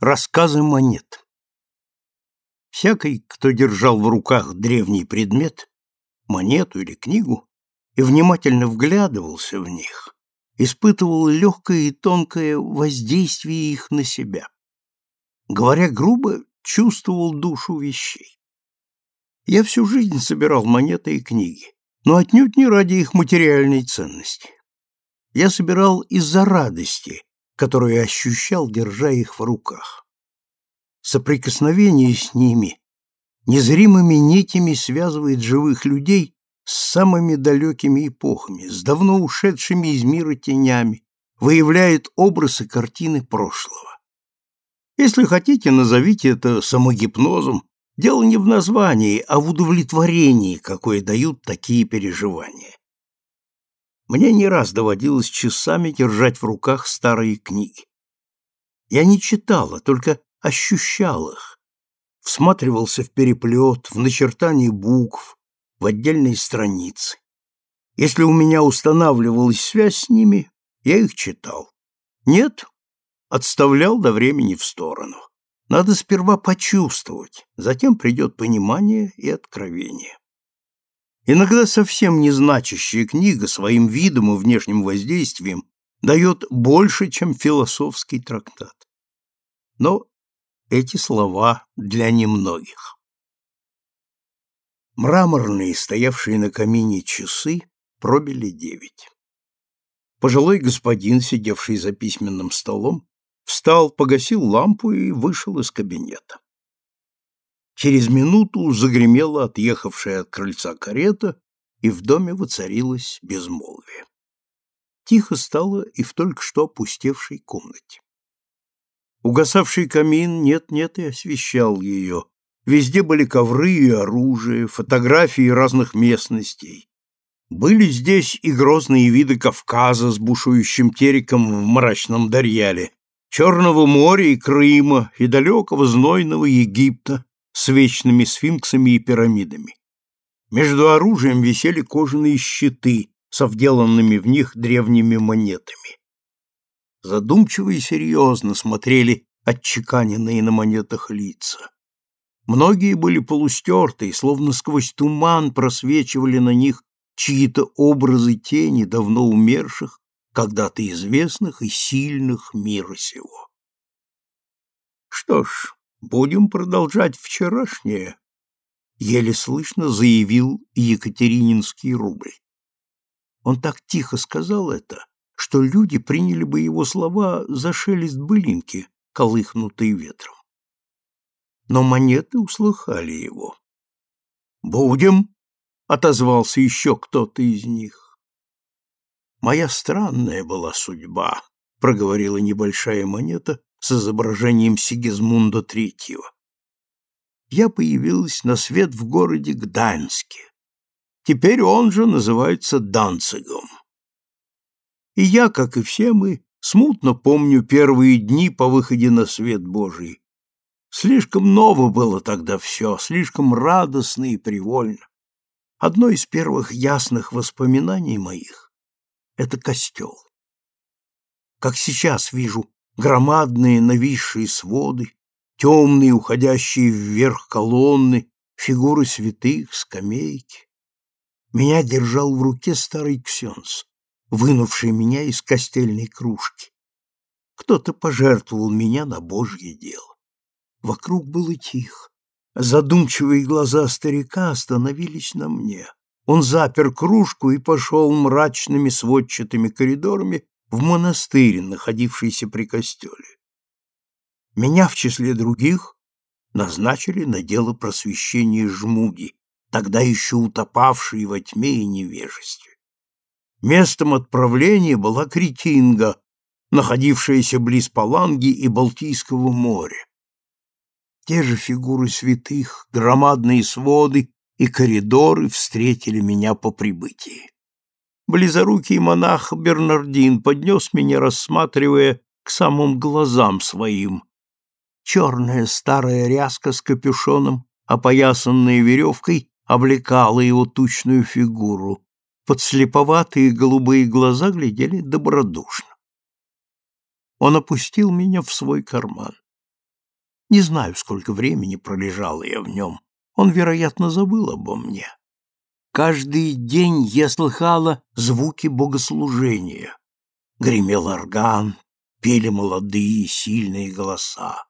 Рассказы монет. Всякий, кто держал в руках древний предмет, монету или книгу, и внимательно вглядывался в них, испытывал легкое и тонкое воздействие их на себя. Говоря грубо, чувствовал душу вещей. Я всю жизнь собирал монеты и книги, но отнюдь не ради их материальной ценности. Я собирал из-за радости, которую ощущал, держа их в руках. Соприкосновение с ними незримыми нитями связывает живых людей с самыми далекими эпохами, с давно ушедшими из мира тенями, выявляет образы картины прошлого. Если хотите, назовите это самогипнозом. Дело не в названии, а в удовлетворении, какое дают такие переживания. Мне не раз доводилось часами держать в руках старые книги. Я не читал, а только ощущал их, всматривался в переплет, в начертание букв, в отдельные страницы. Если у меня устанавливалась связь с ними, я их читал. Нет, отставлял до времени в сторону. Надо сперва почувствовать, затем придет понимание и откровение. Иногда совсем незначащая книга своим видом и внешним воздействием дает больше, чем философский трактат. Но эти слова для немногих. Мраморные, стоявшие на камине часы, пробили девять. Пожилой господин, сидевший за письменным столом, встал, погасил лампу и вышел из кабинета. Через минуту загремела отъехавшая от крыльца карета, и в доме воцарилось безмолвие. Тихо стало и в только что опустевшей комнате. Угасавший камин нет-нет и освещал ее. Везде были ковры и оружие, фотографии разных местностей. Были здесь и грозные виды Кавказа с бушующим тереком в мрачном Дарьяле, Черного моря и Крыма, и далекого знойного Египта, с вечными сфинксами и пирамидами. Между оружием висели кожаные щиты со вделанными в них древними монетами. Задумчиво и серьезно смотрели отчеканенные на монетах лица. Многие были полустертые, словно сквозь туман просвечивали на них чьи-то образы тени давно умерших, когда-то известных и сильных мира сего. Что ж, Будем продолжать вчерашнее, еле слышно заявил Екатерининский рубль. Он так тихо сказал это, что люди приняли бы его слова за шелест былинки, колыхнутой ветром. Но монеты услыхали его. «Будем!» — отозвался еще кто-то из них. «Моя странная была судьба», — проговорила небольшая монета, с изображением Сигизмунда III. Я появилась на свет в городе Гданьске. Теперь он же называется Данцигом. И я, как и все мы, смутно помню первые дни по выходе на свет Божий. Слишком ново было тогда все, слишком радостно и привольно. Одно из первых ясных воспоминаний моих — это костел. Как сейчас вижу громадные нависшие своды, темные, уходящие вверх колонны, фигуры святых, скамейки. Меня держал в руке старый ксенс, вынувший меня из костельной кружки. Кто-то пожертвовал меня на Божье дело. Вокруг было тихо. Задумчивые глаза старика остановились на мне. Он запер кружку и пошел мрачными сводчатыми коридорами в монастырь, находившийся при костеле. Меня в числе других назначили на дело просвещения жмуги, тогда еще утопавшей во тьме и невежестве. Местом отправления была Кретинга, находившаяся близ Паланги и Балтийского моря. Те же фигуры святых, громадные своды и коридоры встретили меня по прибытии. Близорукий монах Бернардин поднес меня, рассматривая к самым глазам своим. Черная старая ряска с капюшоном, опоясанная веревкой, облекала его тучную фигуру. Подслеповатые голубые глаза глядели добродушно. Он опустил меня в свой карман. Не знаю, сколько времени пролежала я в нем. Он, вероятно, забыл обо мне. Каждый день я слыхала звуки богослужения. Гремел орган, пели молодые сильные голоса.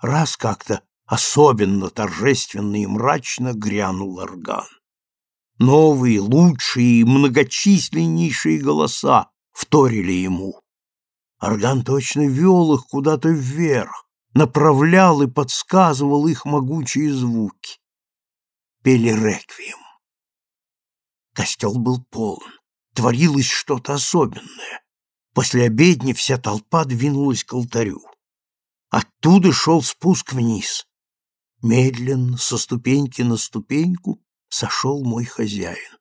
Раз как-то особенно торжественно и мрачно грянул орган. Новые, лучшие и многочисленнейшие голоса вторили ему. Орган точно вел их куда-то вверх, направлял и подсказывал их могучие звуки. Пели реквием. Костел был полон. Творилось что-то особенное. После обедни вся толпа двинулась к алтарю. Оттуда шел спуск вниз. Медленно, со ступеньки на ступеньку, сошел мой хозяин.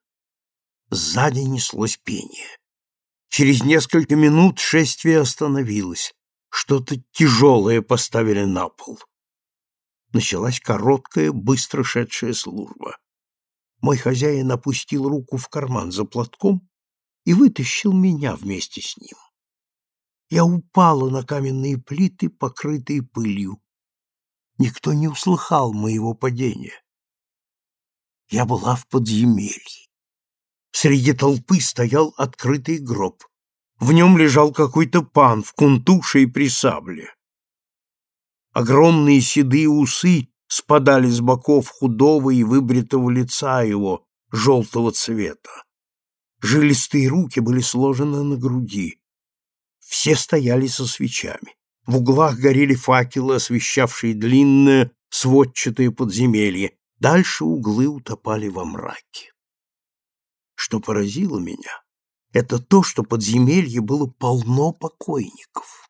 Сзади неслось пение. Через несколько минут шествие остановилось. Что-то тяжелое поставили на пол. Началась короткая, быстро шедшая служба. Мой хозяин опустил руку в карман за платком и вытащил меня вместе с ним. Я упала на каменные плиты, покрытые пылью. Никто не услыхал моего падения. Я была в подземелье. Среди толпы стоял открытый гроб. В нем лежал какой-то пан в кунтуше и при сабле. Огромные седые усы спадали с боков худого и выбритого лица его, желтого цвета. Жилистые руки были сложены на груди. Все стояли со свечами. В углах горели факелы, освещавшие длинное сводчатое подземелье. Дальше углы утопали во мраке. Что поразило меня, это то, что подземелье было полно покойников.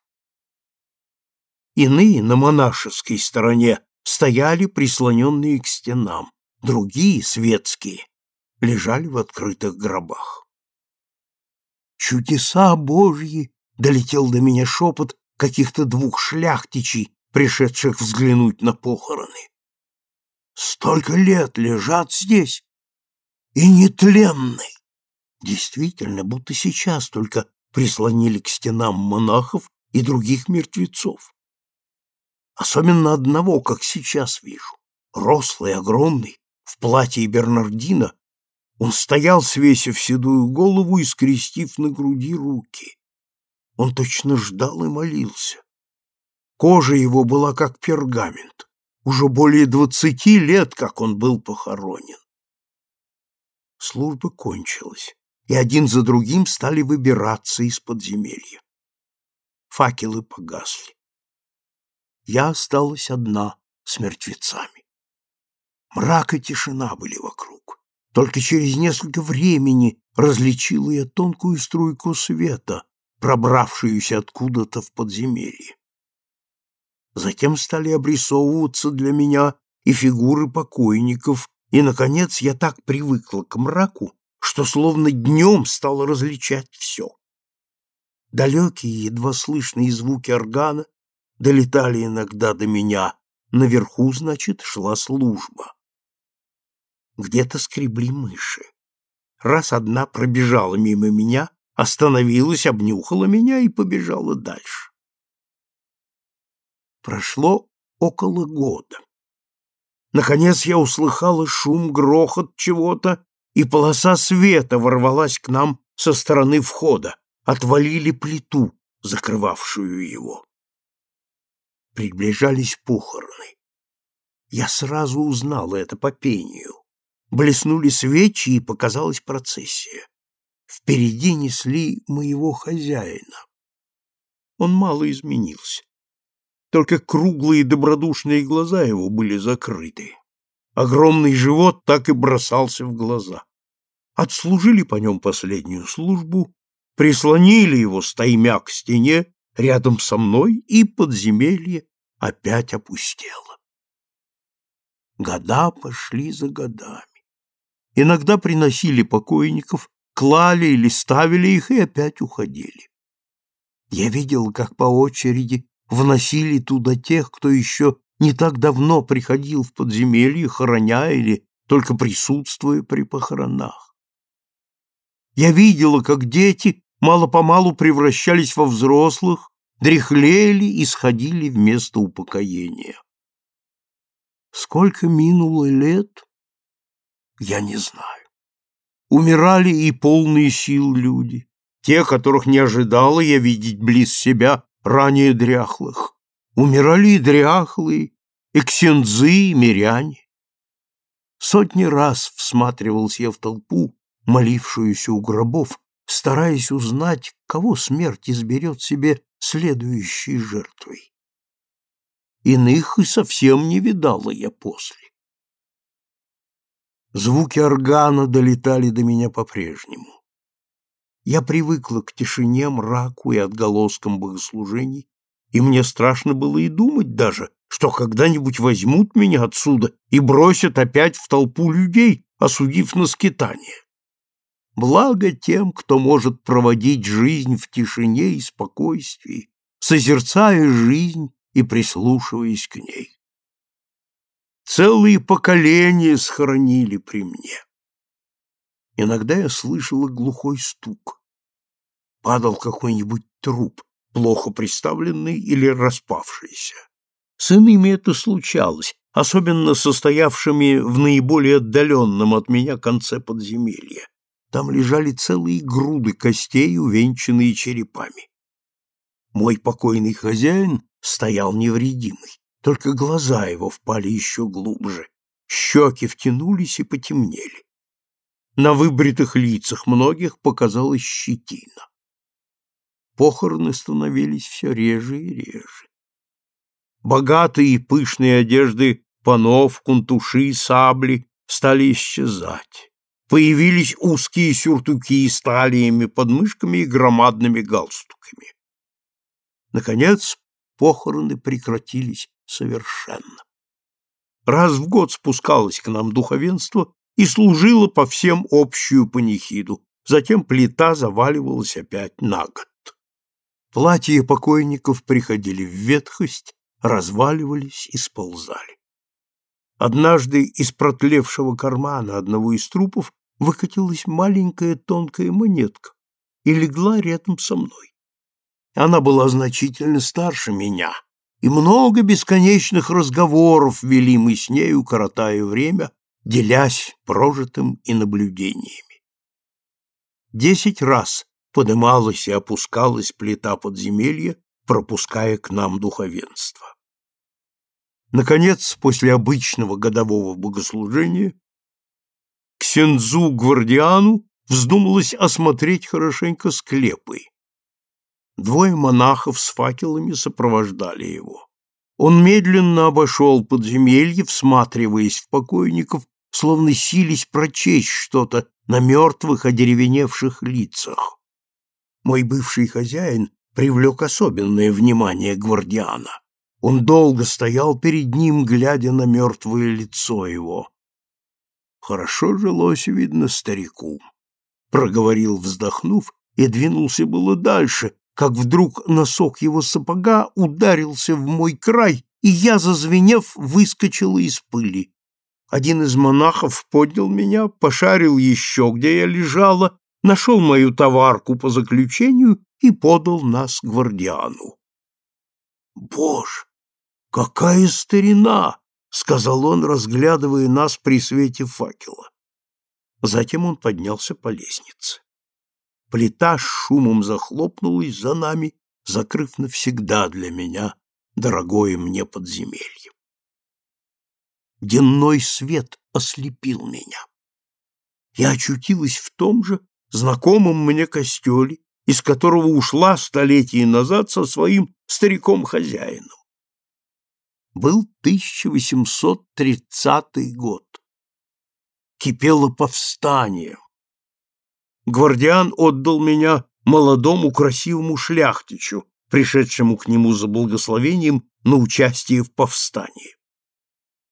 Иные на монашеской стороне стояли прислоненные к стенам, другие, светские, лежали в открытых гробах. «Чудеса Божьи!» — долетел до меня шепот каких-то двух шляхтичей, пришедших взглянуть на похороны. «Столько лет лежат здесь и нетленны!» Действительно, будто сейчас только прислонили к стенам монахов и других мертвецов. Особенно одного, как сейчас вижу. Рослый, огромный, в платье Бернардина, он стоял, свесив седую голову и скрестив на груди руки. Он точно ждал и молился. Кожа его была как пергамент. Уже более двадцати лет, как он был похоронен. Служба кончилась и один за другим стали выбираться из подземелья. Факелы погасли. Я осталась одна с мертвецами. Мрак и тишина были вокруг. Только через несколько времени различила я тонкую струйку света, пробравшуюся откуда-то в подземелье. Затем стали обрисовываться для меня и фигуры покойников, и, наконец, я так привыкла к мраку, что словно днем стал различать все. Далекие, едва слышные звуки органа долетали иногда до меня. Наверху, значит, шла служба. Где-то скребли мыши. Раз одна пробежала мимо меня, остановилась, обнюхала меня и побежала дальше. Прошло около года. Наконец я услыхала шум, грохот чего-то и полоса света ворвалась к нам со стороны входа, отвалили плиту, закрывавшую его. Приближались похороны. Я сразу узнал это по пению. Блеснули свечи, и показалась процессия. Впереди несли моего хозяина. Он мало изменился. Только круглые добродушные глаза его были закрыты. Огромный живот так и бросался в глаза. Отслужили по нем последнюю службу, прислонили его стаймя к стене рядом со мной, и подземелье опять опустело. Года пошли за годами. Иногда приносили покойников, клали или ставили их и опять уходили. Я видел, как по очереди вносили туда тех, кто еще не так давно приходил в подземелье, хороня или только присутствуя при похоронах. Я видела, как дети мало-помалу превращались во взрослых, дряхлели и сходили вместо упокоения. Сколько минуло лет, я не знаю. Умирали и полные сил люди, те, которых не ожидала я видеть близ себя ранее дряхлых. Умирали и дряхлые, и ксензы, и миряне. Сотни раз всматривался я в толпу, молившуюся у гробов, стараясь узнать, кого смерть изберет себе следующей жертвой. Иных и совсем не видала я после. Звуки органа долетали до меня по-прежнему. Я привыкла к тишине, мраку и отголоскам богослужений, и мне страшно было и думать даже, что когда-нибудь возьмут меня отсюда и бросят опять в толпу людей, осудив на скитание. Благо тем, кто может проводить жизнь в тишине и спокойствии, созерцая жизнь и прислушиваясь к ней. Целые поколения схоронили при мне. Иногда я слышала глухой стук. Падал какой-нибудь труп, плохо приставленный или распавшийся. С иными это случалось, особенно состоявшими в наиболее отдаленном от меня конце подземелья. Там лежали целые груды костей, увенчанные черепами. Мой покойный хозяин стоял невредимый, только глаза его впали еще глубже, щеки втянулись и потемнели. На выбритых лицах многих показалась щетина. Похороны становились все реже и реже. Богатые и пышные одежды панов, кунтуши, сабли стали исчезать. Появились узкие сюртуки с талиями, подмышками и громадными галстуками. Наконец, похороны прекратились совершенно. Раз в год спускалось к нам духовенство и служило по всем общую панихиду, затем плита заваливалась опять на год. Платья покойников приходили в ветхость, разваливались и сползали. Однажды из протлевшего кармана одного из трупов выкатилась маленькая тонкая монетка и легла рядом со мной. Она была значительно старше меня, и много бесконечных разговоров вели мы с нею, коротая время, делясь прожитым и наблюдениями. Десять раз подымалась и опускалась плита подземелья, пропуская к нам духовенство. Наконец, после обычного годового богослужения, ксензу Гвардиану вздумалось осмотреть хорошенько склепы. Двое монахов с факелами сопровождали его. Он медленно обошел подземелье, всматриваясь в покойников, словно сились прочесть что-то на мертвых, одеревеневших лицах. Мой бывший хозяин привлек особенное внимание гвардиана. Он долго стоял перед ним, глядя на мертвое лицо его. Хорошо жилось, видно, старику. Проговорил, вздохнув, и двинулся было дальше, как вдруг носок его сапога ударился в мой край, и я, зазвенев, выскочила из пыли. Один из монахов поднял меня, пошарил еще, где я лежала, нашел мою товарку по заключению и подал нас гвардиану. Боже, «Какая старина!» — сказал он, разглядывая нас при свете факела. Затем он поднялся по лестнице. Плита шумом захлопнулась за нами, закрыв навсегда для меня дорогое мне подземелье. Денной свет ослепил меня. Я очутилась в том же знакомом мне костеле, из которого ушла столетия назад со своим стариком-хозяином. Был 1830 год. Кипело повстание. Гвардиан отдал меня молодому красивому шляхтичу, пришедшему к нему за благословением на участие в повстании.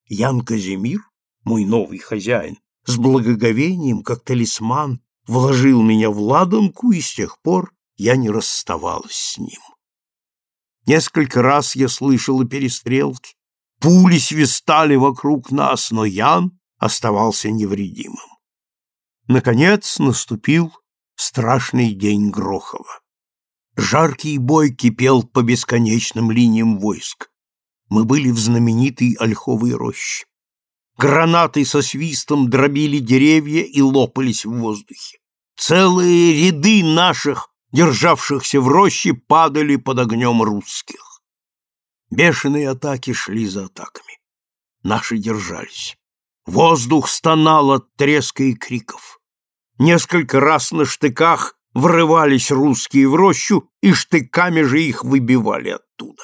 Ян Казимир, мой новый хозяин, с благоговением, как талисман, вложил меня в ладанку, и с тех пор я не расставалась с ним. Несколько раз я слышала перестрелки, пули свистали вокруг нас, но Ян оставался невредимым. Наконец наступил страшный день Грохова. Жаркий бой кипел по бесконечным линиям войск. Мы были в знаменитой ольховой роще. Гранаты со свистом дробили деревья и лопались в воздухе. Целые ряды наших, державшихся в роще, падали под огнем русских. Бешеные атаки шли за атаками. Наши держались. Воздух стонал от треска и криков. Несколько раз на штыках врывались русские в рощу, и штыками же их выбивали оттуда.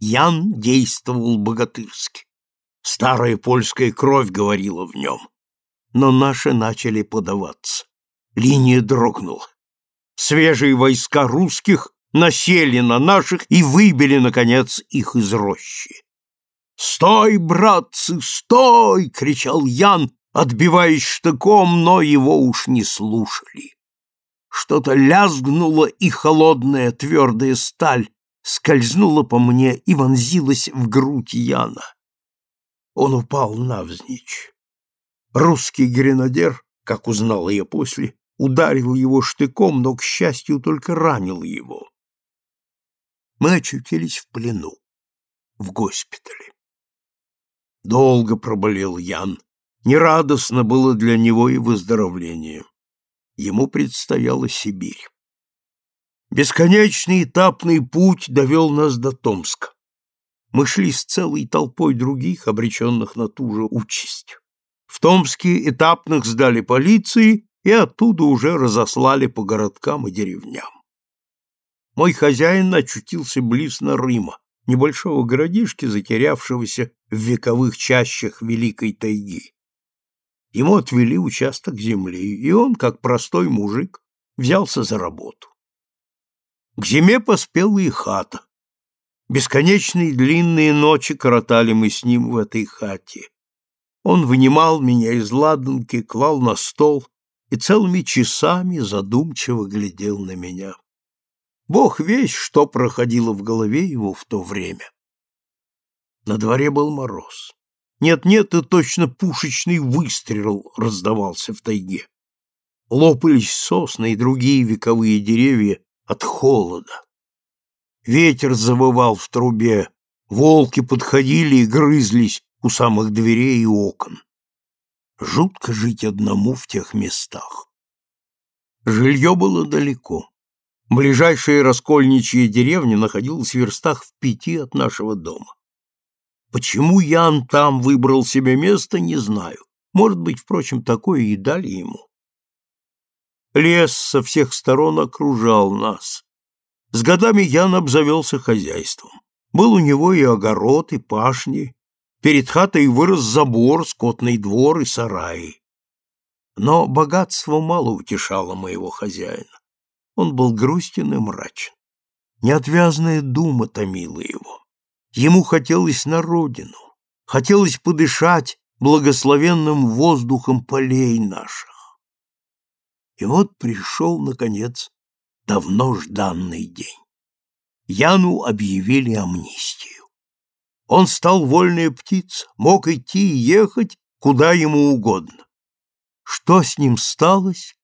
Ян действовал богатырски. Старая польская кровь говорила в нем. Но наши начали подаваться. Линия дрогнула. Свежие войска русских насели на наших и выбили, наконец, их из рощи. «Стой, братцы, стой!» — кричал Ян, отбиваясь штыком, но его уж не слушали. Что-то лязгнуло, и холодная твердая сталь скользнула по мне и вонзилась в грудь Яна. Он упал навзничь. Русский гренадер, как узнал я после, ударил его штыком, но, к счастью, только ранил его. Мы очутились в плену, в госпитале. Долго проболел Ян. Нерадостно было для него и выздоровление. Ему предстояла Сибирь. Бесконечный этапный путь довел нас до Томска. Мы шли с целой толпой других, обреченных на ту же участь. В Томске этапных сдали полиции и оттуда уже разослали по городкам и деревням. Мой хозяин очутился близ Нарыма, небольшого городишки, затерявшегося в вековых чащах Великой Тайги. Ему отвели участок земли, и он, как простой мужик, взялся за работу. К зиме поспела и хата. Бесконечные длинные ночи коротали мы с ним в этой хате. Он вынимал меня из ладанки, клал на стол и целыми часами задумчиво глядел на меня. Бог весь, что проходило в голове его в то время. На дворе был мороз. Нет-нет, и точно пушечный выстрел раздавался в тайге. Лопались сосны и другие вековые деревья от холода. Ветер завывал в трубе, волки подходили и грызлись у самых дверей и окон. Жутко жить одному в тех местах. Жилье было далеко. Ближайшая раскольничья деревня находилась в верстах в пяти от нашего дома. Почему Ян там выбрал себе место, не знаю. Может быть, впрочем, такое и дали ему. Лес со всех сторон окружал нас. С годами Ян обзавелся хозяйством. Был у него и огород, и пашни. Перед хатой вырос забор, скотный двор и сараи. Но богатство мало утешало моего хозяина. Он был грустен и мрачен. Неотвязная дума томила его. Ему хотелось на родину, хотелось подышать благословенным воздухом полей наших. И вот пришел, наконец, давно жданный день. Яну объявили амнистию. Он стал вольная птица, мог идти и ехать, куда ему угодно. Что с ним сталось,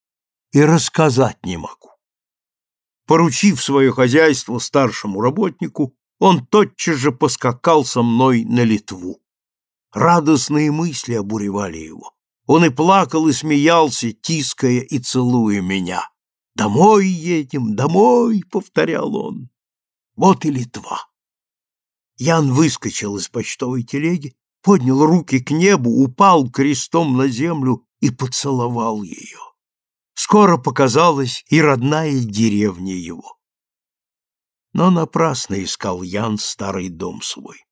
и рассказать не могу. Поручив свое хозяйство старшему работнику, он тотчас же поскакал со мной на Литву. Радостные мысли обуревали его. Он и плакал, и смеялся, тиская и целуя меня. «Домой едем, домой!» — повторял он. Вот и Литва. Ян выскочил из почтовой телеги, поднял руки к небу, упал крестом на землю и поцеловал ее. Скоро показалась и родная деревня его. Но напрасно искал Ян старый дом свой.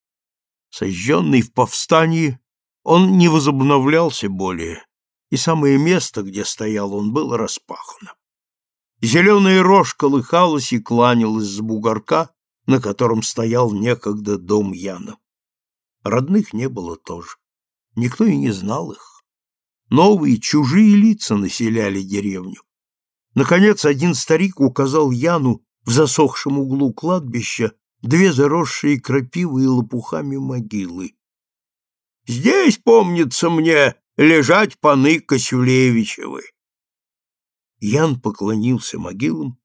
Сожженный в повстании, он не возобновлялся более, и самое место, где стоял он, было распахано. Зеленая рожь колыхалась и кланялась с бугорка, на котором стоял некогда дом Яна. Родных не было тоже. Никто и не знал их. Новые, чужие лица населяли деревню. Наконец, один старик указал Яну в засохшем углу кладбища две заросшие крапивой и лопухами могилы. «Здесь, помнится мне, лежать паны Косюлевичевы». Ян поклонился могилам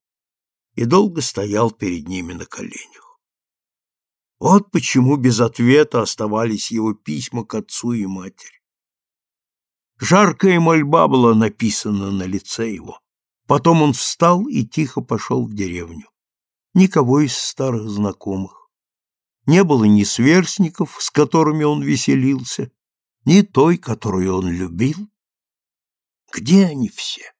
и долго стоял перед ними на коленях. Вот почему без ответа оставались его письма к отцу и матери. Жаркая мольба была написана на лице его. Потом он встал и тихо пошел в деревню. Никого из старых знакомых. Не было ни сверстников, с которыми он веселился, ни той, которую он любил. Где они все?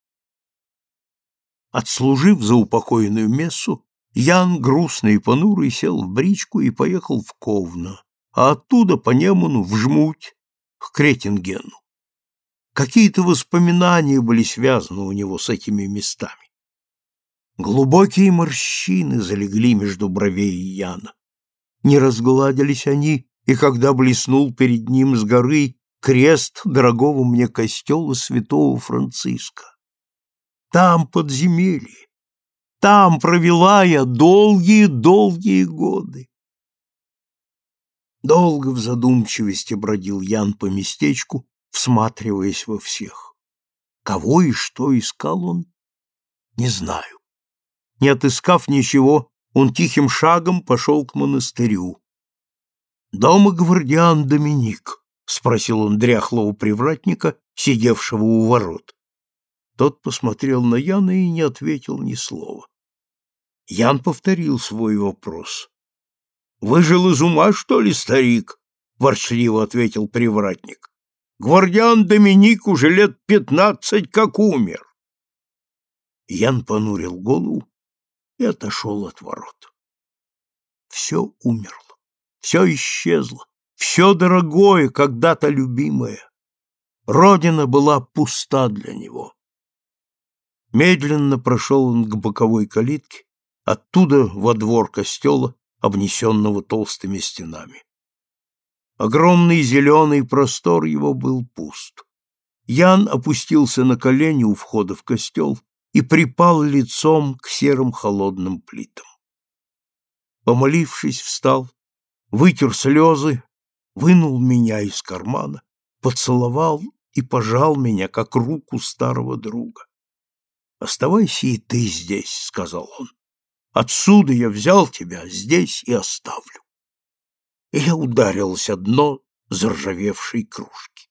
Отслужив за упокойную мессу, Ян, грустный и понурый, сел в бричку и поехал в Ковно, а оттуда по Неману в Жмуть, к Кретингену. Какие-то воспоминания были связаны у него с этими местами. Глубокие морщины залегли между бровей Яна. Не разгладились они, и когда блеснул перед ним с горы крест дорогого мне костела святого Франциска. Там подземелье, там провела я долгие-долгие годы. Долго в задумчивости бродил Ян по местечку, всматриваясь во всех. Кого и что искал он, не знаю. Не отыскав ничего, он тихим шагом пошел к монастырю. «Дома гвардиан Доминик», — спросил он дряхлого привратника, сидевшего у ворот. Тот посмотрел на Яна и не ответил ни слова. Ян повторил свой вопрос. «Выжил из ума, что ли, старик?» — ворчливо ответил привратник. Гвардиан Доминик уже лет пятнадцать как умер. Ян понурил голову и отошел от ворот. Все умерло, все исчезло, все дорогое, когда-то любимое. Родина была пуста для него. Медленно прошел он к боковой калитке, оттуда во двор костела, обнесенного толстыми стенами. Огромный зеленый простор его был пуст. Ян опустился на колени у входа в костел и припал лицом к серым холодным плитам. Помолившись, встал, вытер слезы, вынул меня из кармана, поцеловал и пожал меня, как руку старого друга. «Оставайся и ты здесь», — сказал он. «Отсюда я взял тебя, здесь и оставлю» и я ударился дно заржавевшей кружки.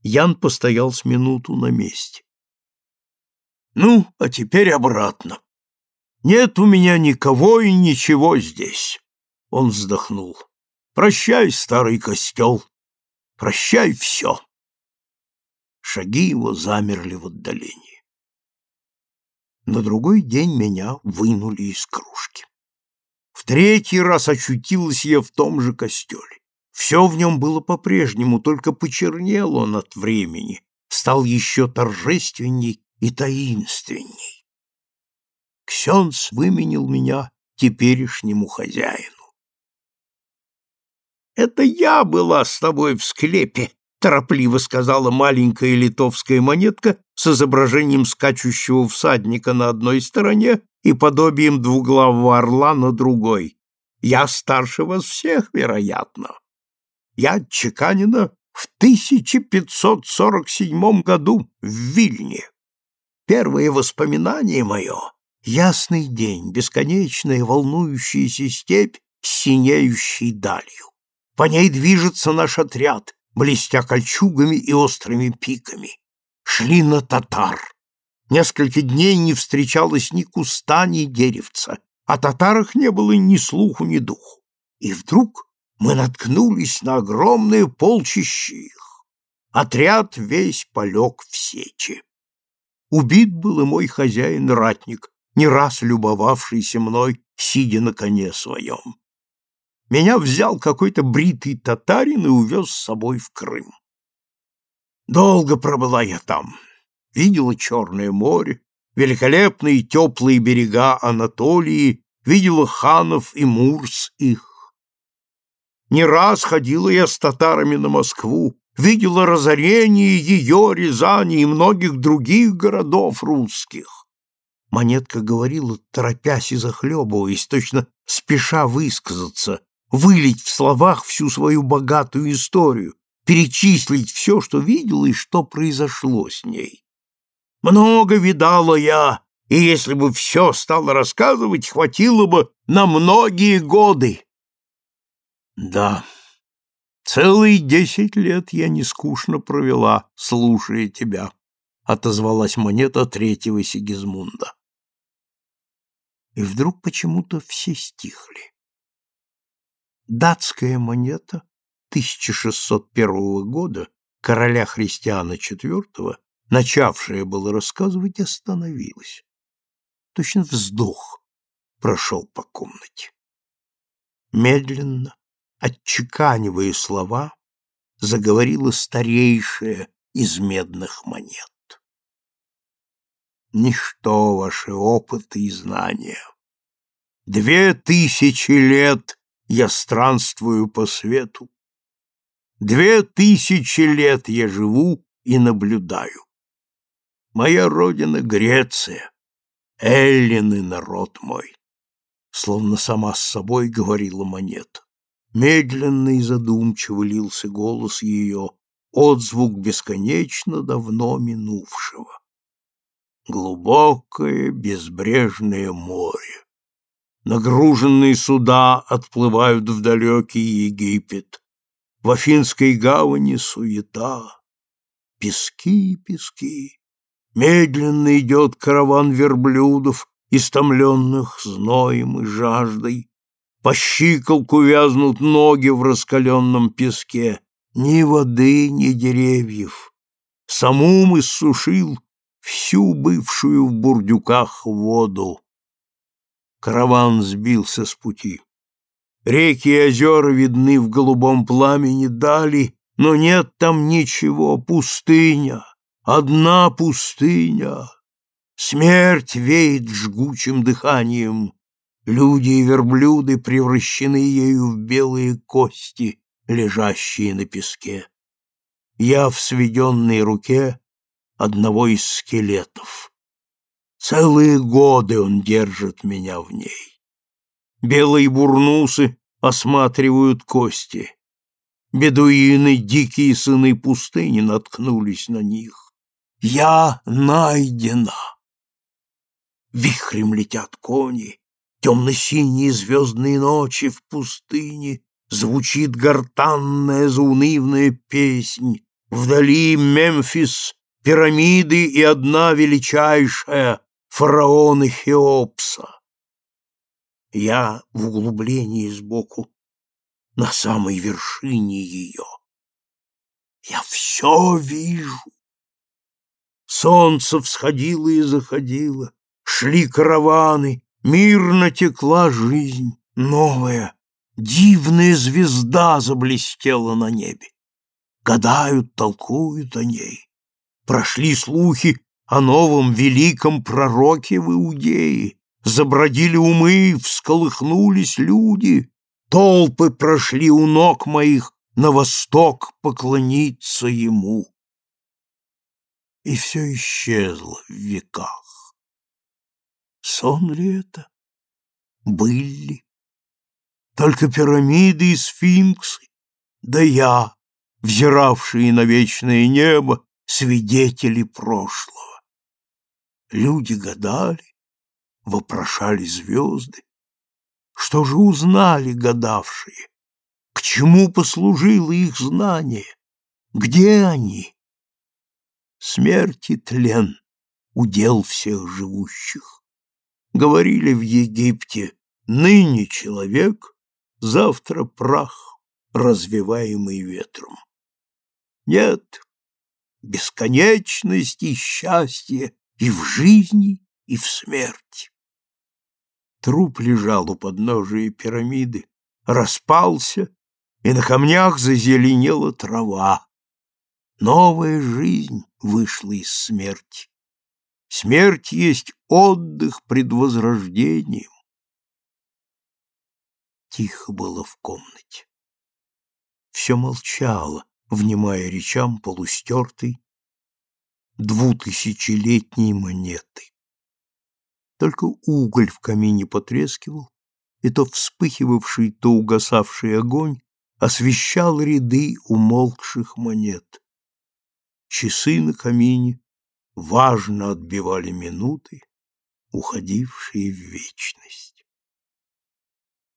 Ян постоял с минуту на месте. «Ну, а теперь обратно. Нет у меня никого и ничего здесь». Он вздохнул. «Прощай, старый костел. Прощай все». Шаги его замерли в отдалении. На другой день меня вынули из кружки. В третий раз очутилась я в том же костеле. Все в нем было по-прежнему, только почернел он от времени, стал еще торжественней и таинственней. Ксенц выменил меня теперешнему хозяину. «Это я была с тобой в склепе», — торопливо сказала маленькая литовская монетка с изображением скачущего всадника на одной стороне и подобием двуглавого орла на другой. Я старше вас всех, вероятно. Я отчеканена в 1547 году в Вильне. Первое воспоминание мое — ясный день, бесконечная волнующаяся степь с синеющей далью. По ней движется наш отряд, блестя кольчугами и острыми пиками. Шли на татар. Несколько дней не встречалось ни куста, ни деревца. О татарах не было ни слуху, ни духу. И вдруг мы наткнулись на огромное полчище их. Отряд весь полег в сечи. Убит был и мой хозяин-ратник, не раз любовавшийся мной, сидя на коне своем. Меня взял какой-то бритый татарин и увез с собой в Крым. Долго пробыла я там, видела Черное море, великолепные теплые берега Анатолии, видела ханов и мурс их. Не раз ходила я с татарами на Москву, видела разорение ее, Рязани и многих других городов русских. Монетка говорила, торопясь и захлебываясь, точно спеша высказаться, вылить в словах всю свою богатую историю, перечислить все, что видела и что произошло с ней. Много видала я и если бы все стало рассказывать, хватило бы на многие годы. Да, целые десять лет я нескучно провела, слушая тебя, — отозвалась монета третьего Сигизмунда. И вдруг почему-то все стихли. Датская монета 1601 года короля Христиана IV, начавшая было рассказывать, остановилась. Точно вздох прошел по комнате. Медленно, отчеканивая слова, заговорила старейшая из медных монет. Ничто ваши опыты и знания. Две тысячи лет я странствую по свету. Две тысячи лет я живу и наблюдаю. Моя родина — Греция, эллины народ мой. Словно сама с собой говорила монета. Медленно и задумчиво лился голос ее, отзвук бесконечно давно минувшего. Глубокое безбрежное море. Нагруженные суда отплывают в далекий Египет. В Афинской гавани суета. Пески, пески. Медленно идет караван верблюдов, истомленных зноем и жаждой. По щиколку вязнут ноги в раскаленном песке. Ни воды, ни деревьев. Самум иссушил всю бывшую в бурдюках воду. Караван сбился с пути. Реки и озера видны в голубом пламени дали, но нет там ничего, пустыня, одна пустыня. Смерть веет жгучим дыханием, люди и верблюды превращены ею в белые кости, лежащие на песке. Я в сведенной руке одного из скелетов. Целые годы он держит меня в ней. Белые бурнусы осматривают кости. Бедуины, дикие сыны пустыни, наткнулись на них. Я найдена. Вихрем летят кони, темно-синие звездные ночи в пустыне, звучит гортанная заунывная песнь. Вдали Мемфис, пирамиды и одна величайшая фараона Хеопса. Я в углублении сбоку, на самой вершине ее. Я все вижу. Солнце всходило и заходило, шли караваны, мирно текла жизнь, новая, дивная звезда заблестела на небе. Гадают, толкуют о ней. Прошли слухи о новом великом пророке в Иудее. Забродили умы, всколыхнулись люди. Толпы прошли у ног моих на восток поклониться ему. И все исчезло в веках. Сон ли это? Были. Только пирамиды и сфинксы, да я, взиравшие на вечное небо, свидетели прошлого. Люди гадали, вопрошали звезды. Что же узнали гадавшие? К чему послужило их знание? Где они? Смерть и тлен — удел всех живущих. Говорили в Египте, ныне человек, завтра прах, развиваемый ветром. Нет, бесконечность и счастье и в жизни, и в смерти. Труп лежал у подножия пирамиды, распался, и на камнях зазеленела трава. Новая жизнь вышла из смерти. Смерть есть отдых пред возрождением. Тихо было в комнате. Все молчало, внимая речам полустертой двутысячелетней монеты. Только уголь в камине потрескивал, и то вспыхивавший, то угасавший огонь освещал ряды умолкших монет. Часы на камине важно отбивали минуты, уходившие в вечность.